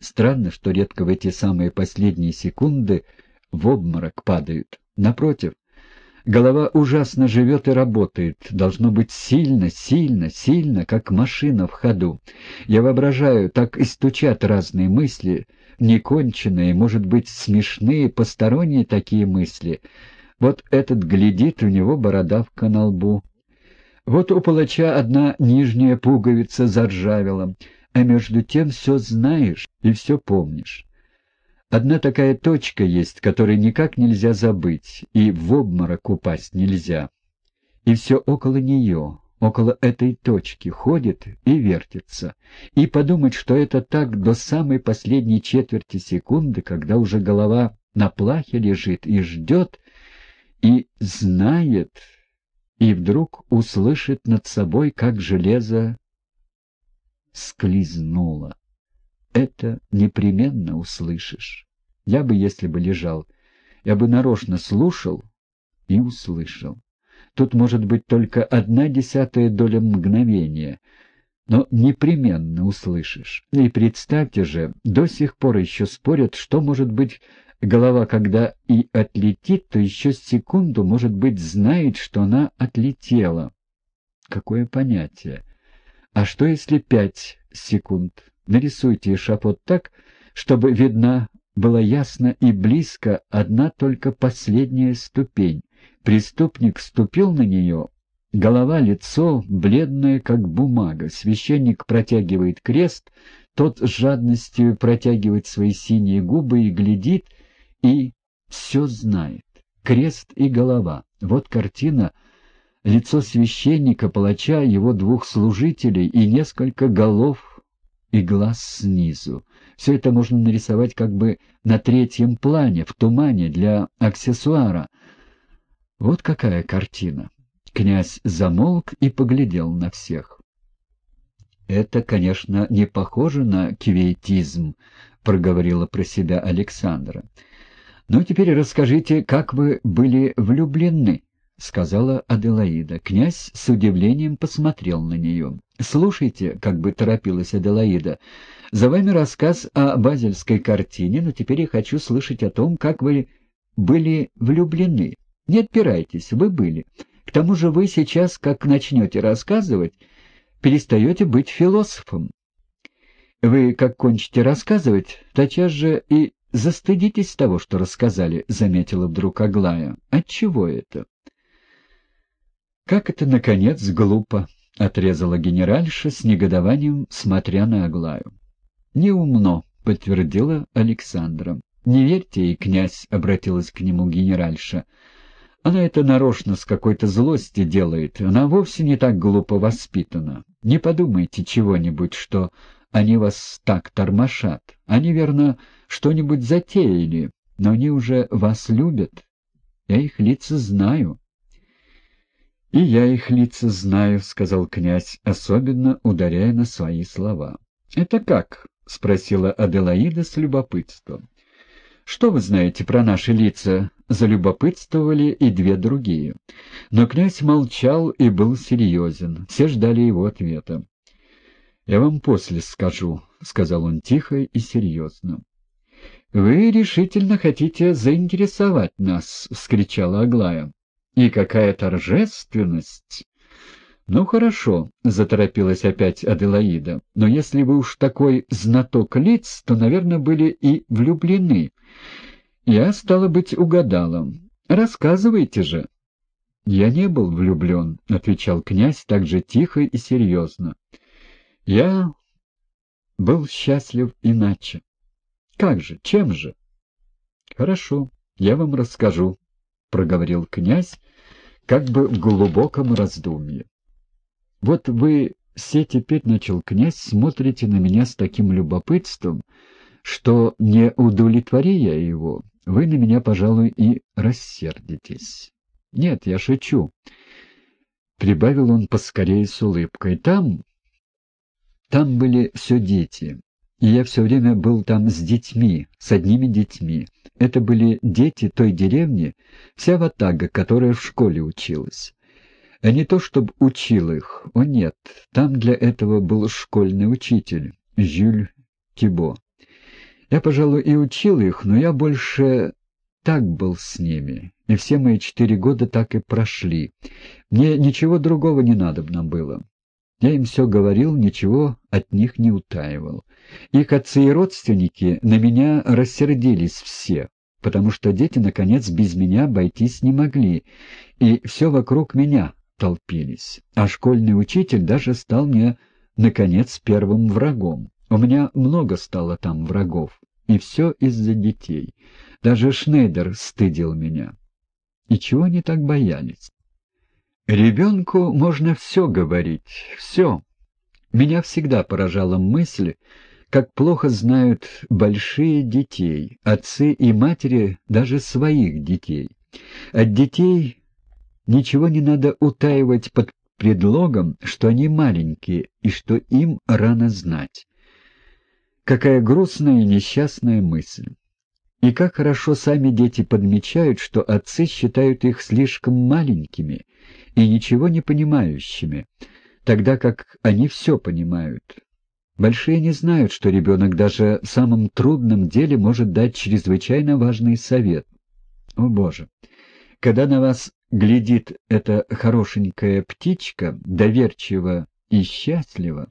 Странно, что редко в эти самые последние секунды в обморок падают. Напротив, голова ужасно живет и работает. Должно быть сильно, сильно, сильно, как машина в ходу. Я воображаю, так и стучат разные мысли, неконченные, может быть, смешные, посторонние такие мысли. Вот этот глядит, у него бородавка на лбу. Вот у палача одна нижняя пуговица заржавела — а между тем все знаешь и все помнишь. Одна такая точка есть, которую никак нельзя забыть, и в обморок упасть нельзя. И все около нее, около этой точки, ходит и вертится. И подумать, что это так до самой последней четверти секунды, когда уже голова на плахе лежит и ждет, и знает, и вдруг услышит над собой, как железо скользнула. Это непременно услышишь. Я бы, если бы лежал, я бы нарочно слушал и услышал. Тут может быть только одна десятая доля мгновения, но непременно услышишь. И представьте же, до сих пор еще спорят, что может быть голова, когда и отлетит, то еще секунду, может быть, знает, что она отлетела. Какое понятие? А что если пять секунд? Нарисуйте эшафот так, чтобы видна была ясно и близко одна только последняя ступень. Преступник ступил на нее, голова, лицо, бледное, как бумага. Священник протягивает крест, тот с жадностью протягивает свои синие губы и глядит, и все знает. Крест и голова. Вот картина — лицо священника, палача, его двух служителей и несколько голов и глаз снизу. Все это можно нарисовать как бы на третьем плане, в тумане, для аксессуара. Вот какая картина. Князь замолк и поглядел на всех. «Это, конечно, не похоже на кивейтизм», — проговорила про себя Александра. «Но теперь расскажите, как вы были влюблены?» — сказала Аделаида. Князь с удивлением посмотрел на нее. «Слушайте», — как бы торопилась Аделаида, — «за вами рассказ о базельской картине, но теперь я хочу слышать о том, как вы были влюблены. Не отпирайтесь, вы были. К тому же вы сейчас, как начнете рассказывать, перестаете быть философом. Вы, как кончите рассказывать, тотчас же и застыдитесь того, что рассказали», — заметила вдруг Аглая. «Отчего это?» «Как это, наконец, глупо!» — отрезала генеральша с негодованием, смотря на Аглаю. «Неумно», — подтвердила Александра. «Не верьте ей, князь», — обратилась к нему генеральша. «Она это нарочно с какой-то злости делает. Она вовсе не так глупо воспитана. Не подумайте чего-нибудь, что они вас так тормошат. Они, верно, что-нибудь затеяли, но они уже вас любят. Я их лица знаю». — И я их лица знаю, — сказал князь, особенно ударяя на свои слова. — Это как? — спросила Аделаида с любопытством. — Что вы знаете про наши лица? — залюбопытствовали и две другие. Но князь молчал и был серьезен. Все ждали его ответа. — Я вам после скажу, — сказал он тихо и серьезно. — Вы решительно хотите заинтересовать нас, — вскричала Аглая. И какая торжественность! «Ну хорошо», — заторопилась опять Аделаида, — «но если вы уж такой знаток лиц, то, наверное, были и влюблены. Я, стало быть, угадала. Рассказывайте же». «Я не был влюблен», — отвечал князь так же тихо и серьезно. «Я был счастлив иначе». «Как же? Чем же?» «Хорошо, я вам расскажу», — проговорил князь, как бы в глубоком раздумье. «Вот вы все теперь, — начал князь, — смотрите на меня с таким любопытством, что, не удовлетвори я его, вы на меня, пожалуй, и рассердитесь. Нет, я шучу». Прибавил он поскорее с улыбкой. «Там... там были все дети, и я все время был там с детьми, с одними детьми. Это были дети той деревни, вся ватага, которая в школе училась. А не то, чтобы учил их, о нет, там для этого был школьный учитель, Жюль Тибо. Я, пожалуй, и учил их, но я больше так был с ними, и все мои четыре года так и прошли. Мне ничего другого не надобно было. Я им все говорил, ничего от них не утаивал. Их отцы и родственники на меня рассердились все, потому что дети, наконец, без меня обойтись не могли, и все вокруг меня толпились. А школьный учитель даже стал мне, наконец, первым врагом. У меня много стало там врагов, и все из-за детей. Даже Шнейдер стыдил меня. И чего они так боялись? Ребенку можно все говорить, все. Меня всегда поражала мысль, как плохо знают большие детей, отцы и матери даже своих детей. От детей ничего не надо утаивать под предлогом, что они маленькие и что им рано знать. Какая грустная и несчастная мысль. И как хорошо сами дети подмечают, что отцы считают их слишком маленькими и ничего не понимающими, тогда как они все понимают. Большие не знают, что ребенок даже в самом трудном деле может дать чрезвычайно важный совет. О, Боже! Когда на вас глядит эта хорошенькая птичка, доверчиво и счастливо,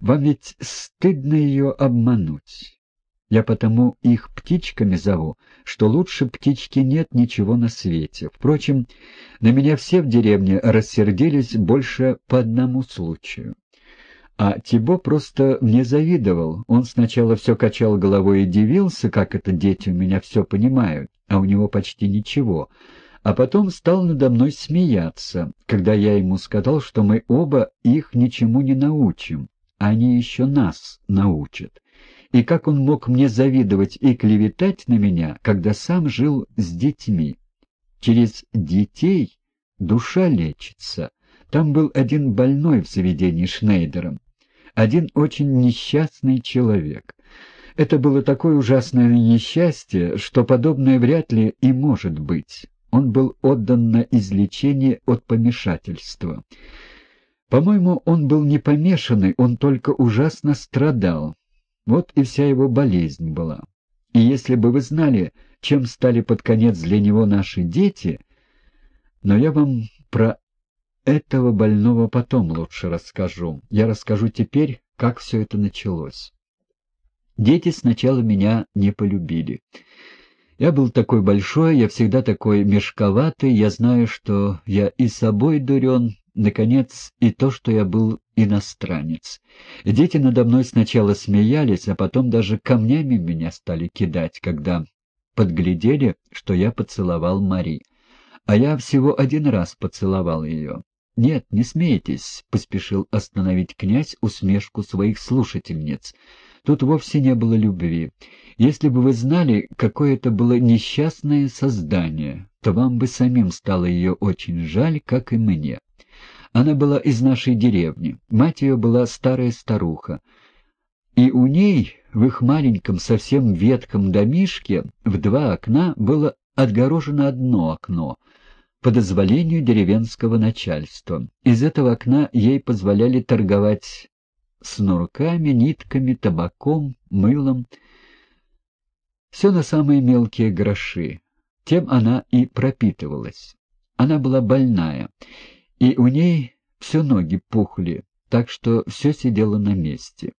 вам ведь стыдно ее обмануть. Я потому их птичками зову, что лучше птички нет ничего на свете. Впрочем, на меня все в деревне рассердились больше по одному случаю. А Тибо просто мне завидовал. Он сначала все качал головой и дивился, как это дети у меня все понимают, а у него почти ничего. А потом стал надо мной смеяться, когда я ему сказал, что мы оба их ничему не научим, а они еще нас научат и как он мог мне завидовать и клеветать на меня, когда сам жил с детьми. Через детей душа лечится. Там был один больной в заведении Шнейдером, один очень несчастный человек. Это было такое ужасное несчастье, что подобное вряд ли и может быть. Он был отдан на излечение от помешательства. По-моему, он был не помешанный, он только ужасно страдал. Вот и вся его болезнь была. И если бы вы знали, чем стали под конец для него наши дети, но я вам про этого больного потом лучше расскажу. Я расскажу теперь, как все это началось. Дети сначала меня не полюбили. Я был такой большой, я всегда такой мешковатый, я знаю, что я и собой дурен, наконец, и то, что я был иностранец. Дети надо мной сначала смеялись, а потом даже камнями меня стали кидать, когда подглядели, что я поцеловал Мари. А я всего один раз поцеловал ее. «Нет, не смейтесь», — поспешил остановить князь усмешку своих слушательниц. «Тут вовсе не было любви. Если бы вы знали, какое это было несчастное создание, то вам бы самим стало ее очень жаль, как и мне». Она была из нашей деревни. Мать ее была старая старуха. И у ней, в их маленьком, совсем ветком домишке, в два окна было отгорожено одно окно по дозволению деревенского начальства. Из этого окна ей позволяли торговать снурками, нитками, табаком, мылом. Все на самые мелкие гроши. Тем она и пропитывалась. Она была больная, и у ней все ноги пухли, так что все сидело на месте.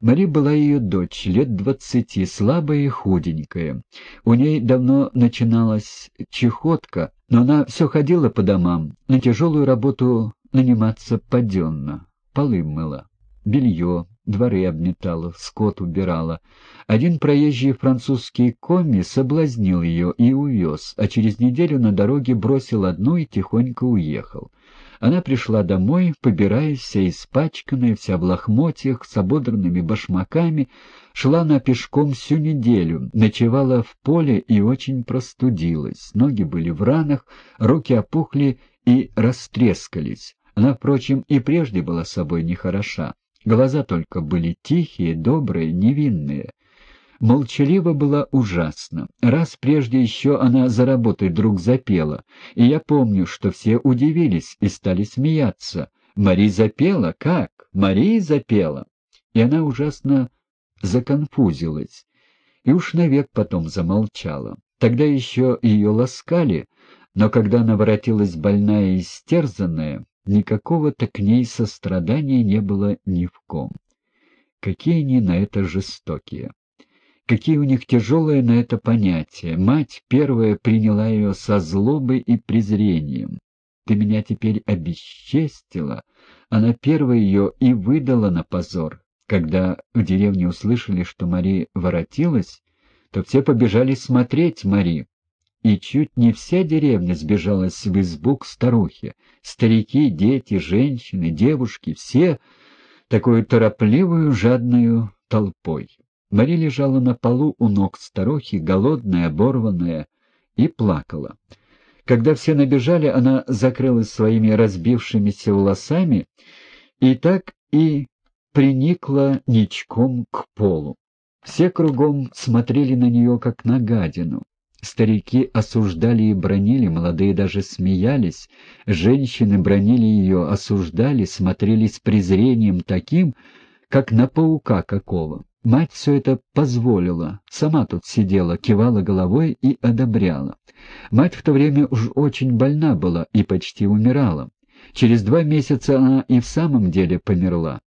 Мари была ее дочь, лет двадцати, слабая и худенькая. У ней давно начиналась чехотка, но она все ходила по домам, на тяжелую работу наниматься паденно, полы мыла, белье, дворы обметала, скот убирала. Один проезжий французский комми соблазнил ее и увез, а через неделю на дороге бросил одну и тихонько уехал. Она пришла домой, побираясь, вся испачканная, вся в лохмотьях, с ободранными башмаками, шла на пешком всю неделю, ночевала в поле и очень простудилась. Ноги были в ранах, руки опухли и растрескались. Она, впрочем, и прежде была собой нехороша. Глаза только были тихие, добрые, невинные. Молчалива была ужасно. Раз прежде еще она за работой вдруг запела, и я помню, что все удивились и стали смеяться. «Мари запела? Как? Мари запела?» И она ужасно законфузилась. и уж навек потом замолчала. Тогда еще ее ласкали, но когда она воротилась больная и истерзанная, никакого-то к ней сострадания не было ни в ком. Какие они на это жестокие! Какие у них тяжелые на это понятия. Мать первая приняла ее со злобой и презрением. Ты меня теперь обесчестила. Она первая ее и выдала на позор. Когда в деревне услышали, что Мари воротилась, то все побежали смотреть Мари. И чуть не вся деревня сбежалась в избу к старухе. Старики, дети, женщины, девушки — все такую торопливую, жадную толпой. Мари лежала на полу у ног старухи, голодная, оборванная, и плакала. Когда все набежали, она закрылась своими разбившимися волосами и так и приникла ничком к полу. Все кругом смотрели на нее, как на гадину. Старики осуждали и бронили, молодые даже смеялись, женщины бронили ее, осуждали, смотрели с презрением таким, как на паука какого. Мать все это позволила, сама тут сидела, кивала головой и одобряла. Мать в то время уж очень больна была и почти умирала. Через два месяца она и в самом деле померла.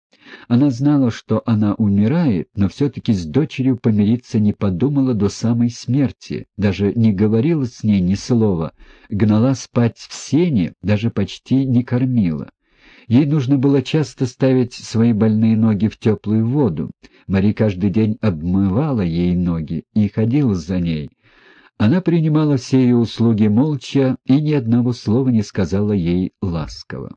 Она знала, что она умирает, но все-таки с дочерью помириться не подумала до самой смерти, даже не говорила с ней ни слова, гнала спать в сене, даже почти не кормила. Ей нужно было часто ставить свои больные ноги в теплую воду. Мари каждый день обмывала ей ноги и ходила за ней. Она принимала все ее услуги молча и ни одного слова не сказала ей ласково.